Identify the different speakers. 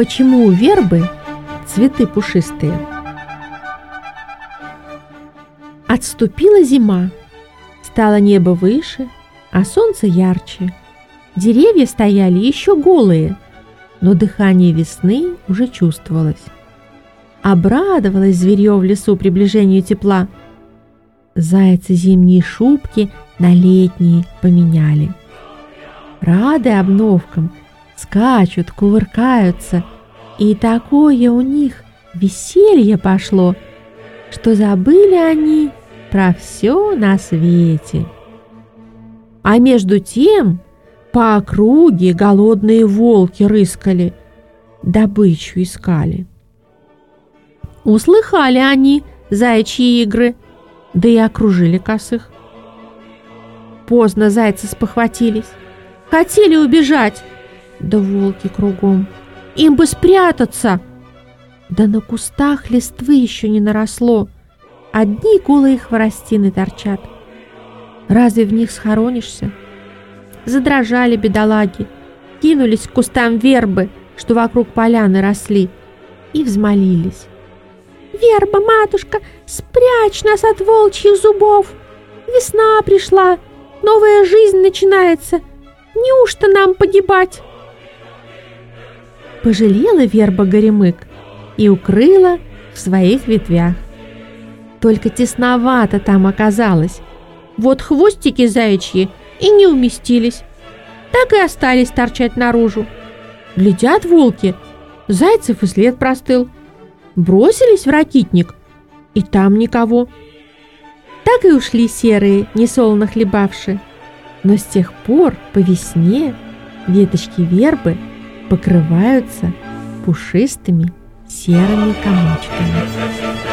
Speaker 1: Почему у вербы цветы пушистые? Отступила зима, стало небо выше, а солнце ярче. Деревья стояли еще голые, но дыхание весны уже чувствовалось. Обрадовалось зверье в лесу приближению тепла. Зайцы зимние шубки на летние поменяли. Рады обновкам, скачут, кувыркаются, и такое у них веселье пошло, что забыли они про все на свете. А между тем по округе голодные волки рыскали, добычу искали. Услыхали они заячьи игры, да и окружили косых. Поздно зайцы спохватились, хотели убежать, да волки кругом. Им бы спрятаться, да на кустах листвы еще не наросло, одни голые хворостины торчат. Разве в них схоронишься? Задрожали бедолаги, кинулись к кустам вербы, что вокруг поляны росли, и взмолились. «Верба, матушка, спрячь нас от волчьих зубов! Весна пришла, новая жизнь начинается. Неужто нам погибать?» Пожалела верба горемык и укрыла в своих ветвях. Только тесновато там оказалось. Вот хвостики заячьи и не уместились. Так и остались торчать наружу. Глядят волки, зайцев и след простыл. Бросились в ракитник, и там никого. Так и ушли серые, несолоно хлебавшие. Но с тех пор по весне веточки вербы покрываются пушистыми серыми комочками.